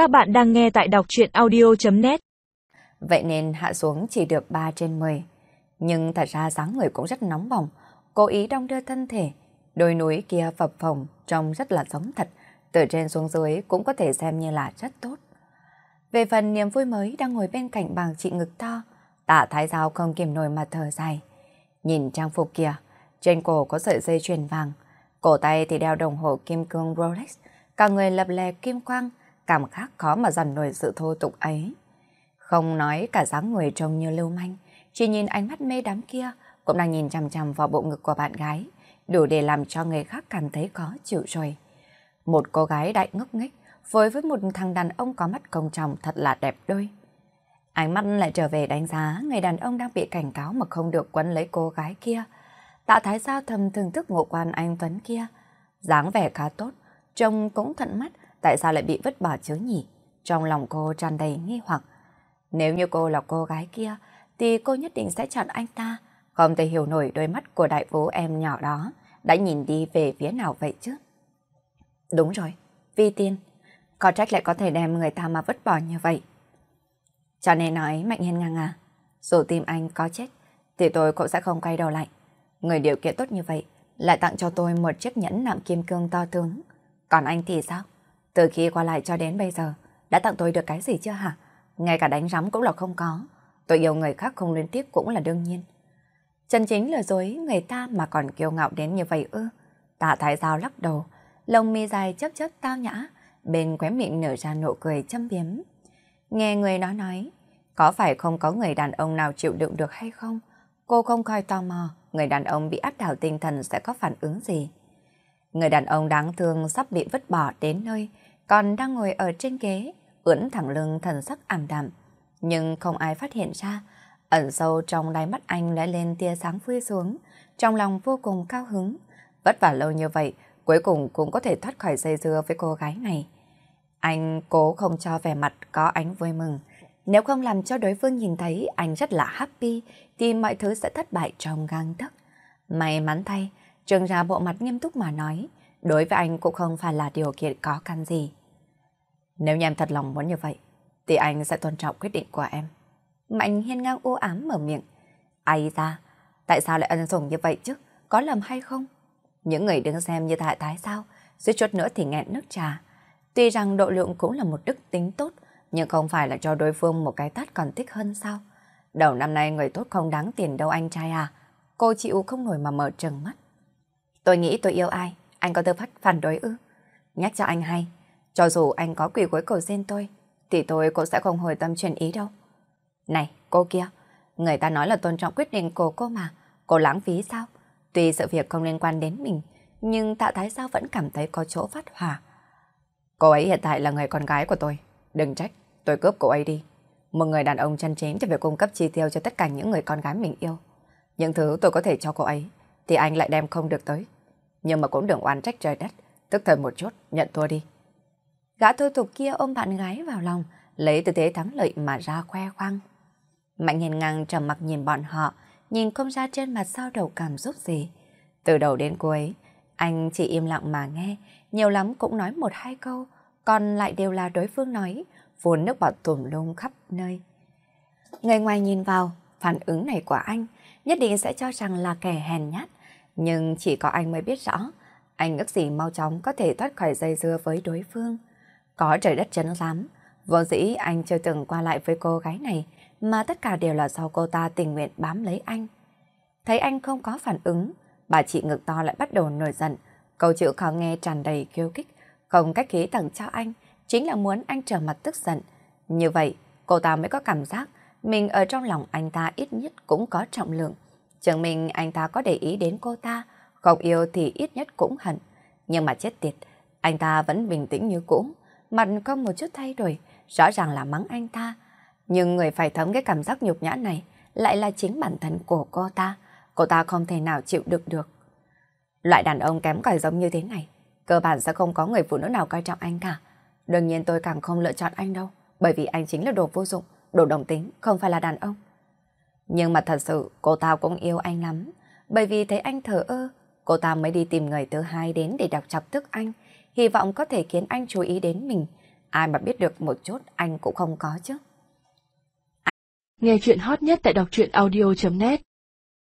Các bạn đang nghe tại đọc truyện audio.net Vậy nên hạ xuống chỉ được 3 trên 10. Nhưng thật ra dáng người cũng rất nóng bỏng, cố ý đong đưa thân thể. Đôi núi kia phập phồng trông rất là giống thật, từ trên xuống dưới cũng có thể xem như là rất tốt. Về phần niềm vui mới đang ngồi bên cạnh bằng chị ngực to, tạ thái giao không kìm nổi mà thở dài. Nhìn trang phục kia, trên cổ có sợi dây chuyền vàng, cổ tay thì đeo đồng hồ kim cương Rolex, cả người lập lè kim quang, cảm khác khó mà dằn nổi sự thô tục ấy. Không nói cả dáng người trông như lưu manh, chỉ nhìn ánh mắt mê đắm kia cũng đang nhìn chằm chằm vào bộ ngực của bạn gái, đủ để làm cho người khác cảm thấy khó chịu rồi. Một cô gái đại ngốc nghếch với với một thằng đàn ông có mắt công trọng thật là đẹp đôi. Ánh mắt lại trở về đánh giá người đàn ông đang bị cảnh cáo mà không được quấn lấy cô gái kia. Tạ Thái Giao thầm thưởng thức ngộ quan anh Tuấn kia. dáng vẻ khá tốt, trông cũng thận mắt, tại sao lại bị vứt bỏ chứ nhỉ? Trong lòng cô tràn đầy nghi hoặc. Nếu như cô là cô gái kia, thì cô nhất định sẽ chọn anh ta. Không thể hiểu nổi đôi mắt của đại vũ em nhỏ đó đã nhìn đi về phía nào vậy chứ? Đúng rồi, Vi Tiên. Có trách lại có thể đem người ta mà vứt bỏ như vậy. Cho nên nói Mạnh Hiên ngang à, dù tim anh có chết, thì tôi cũng sẽ không quay đầu lại. Người điều kiện tốt như vậy, lại tặng cho tôi một chiếc nhẫn nạm kim cương to tướng. Còn anh thì sao? Từ khi qua lại cho đến bây giờ, đã tặng tôi được cái gì chưa hả? Ngay cả đánh rắm cũng là không có. Tôi yêu người khác không liên tiếp cũng là đương nhiên. Chân chính lừa dối người ta mà còn kiêu ngạo đến như vậy ư. Tạ Thái Giao lắc đầu, lông mi dài chấp chấp tao nhã, bên khóe miệng nở ra nụ cười châm biếm. Nghe người đó nói, có phải không có người đàn ông nào chịu đựng được hay không? Cô không coi tò mò, người đàn ông bị áp đảo tinh thần sẽ có phản ứng gì. Người đàn ông đáng thương sắp bị vứt bỏ đến nơi, còn đang ngồi ở trên ghế, ưỡn thẳng lưng thần sắc ảm đạm. Nhưng không ai phát hiện ra, ẩn sâu trong đáy mắt anh lóe lên tia sáng vui xuống, trong lòng vô cùng cao hứng. Vất vả lâu như vậy, cuối cùng cũng có thể thoát khỏi dây dưa với cô gái này. Anh cố không cho vẻ mặt có ánh vui mừng. Nếu không làm cho đối phương nhìn thấy anh rất là happy, thì mọi thứ sẽ thất bại trong gang tấc. May mắn thay, trương ra bộ mặt nghiêm túc mà nói, đối với anh cũng không phải là điều kiện có căn gì. Nếu như em thật lòng muốn như vậy, thì anh sẽ tôn trọng quyết định của em. Mạnh hiên ngang u ám mở miệng. Ai ra, tại sao lại ân sủng như vậy chứ? Có lầm hay không? Những người đứng xem như tại thái sao, suýt chút nữa thì nghẹn nước trà. Tuy rằng độ lượng cũng là một đức tính tốt, nhưng không phải là cho đối phương một cái tát còn thích hơn sao? Đầu năm nay người tốt không đáng tiền đâu anh trai à. Cô chịu không nổi mà mở trừng mắt. Tôi nghĩ tôi yêu ai, anh có tư phát phản đối ư? Nhắc cho anh hay, cho dù anh có quỷ gối cầu xin tôi, thì tôi cũng sẽ không hồi tâm chuyển ý đâu. Này, cô kia, người ta nói là tôn trọng quyết định của cô mà, cô lãng phí sao? Tuy sự việc không liên quan đến mình, nhưng tạ thái sao vẫn cảm thấy có chỗ phát hỏa. Cô ấy hiện tại là người con gái của tôi, đừng trách, tôi cướp cô ấy đi. Một người đàn ông chân chính cho việc cung cấp chi tiêu cho tất cả những người con gái mình yêu. Những thứ tôi có thể cho cô ấy, thì anh lại đem không được tới. Nhưng mà cũng đừng oán trách trời đất, tức thời một chút, nhận thua đi. Gã thôi tục kia ôm bạn gái vào lòng, lấy tư thế thắng lợi mà ra khoe khoang. Mạnh hiền ngang trầm mặc nhìn bọn họ, nhìn không ra trên mặt sao đầu cảm xúc gì. Từ đầu đến cuối, anh chỉ im lặng mà nghe, nhiều lắm cũng nói một hai câu, còn lại đều là đối phương nói, vốn nước bọt tùm lung khắp nơi. Người ngoài nhìn vào, phản ứng này của anh nhất định sẽ cho rằng là kẻ hèn nhát, nhưng chỉ có anh mới biết rõ, anh ước gì mau chóng có thể thoát khỏi dây dưa với đối phương. Có trời đất chấn lắm, vô dĩ anh chưa từng qua lại với cô gái này, mà tất cả đều là do cô ta tình nguyện bám lấy anh. Thấy anh không có phản ứng, bà chị ngực to lại bắt đầu nổi giận, câu chữ khó nghe tràn đầy khiêu kích, không cách khí tặng cho anh, chính là muốn anh trở mặt tức giận. Như vậy, cô ta mới có cảm giác mình ở trong lòng anh ta ít nhất cũng có trọng lượng. Chứng minh anh ta có để ý đến cô ta, không yêu thì ít nhất cũng hận. Nhưng mà chết tiệt, anh ta vẫn bình tĩnh như cũ, mặt không một chút thay đổi, rõ ràng là mắng anh ta. Nhưng người phải thấm cái cảm giác nhục nhã này lại là chính bản thân của cô ta. Cô ta không thể nào chịu được được. Loại đàn ông kém cỏi giống như thế này, cơ bản sẽ không có người phụ nữ nào coi trọng anh cả. Đương nhiên tôi càng không lựa chọn anh đâu, bởi vì anh chính là đồ vô dụng, đồ đồng tính, không phải là đàn ông. Nhưng mà thật sự cô ta cũng yêu anh lắm, bởi vì thấy anh thở ơ, cô ta mới đi tìm người thứ hai đến để đọc chọc tức anh, hy vọng có thể khiến anh chú ý đến mình. ai mà biết được một chút anh cũng không có chứ. Nghe chuyện hot nhất tại đọc truyện audio.net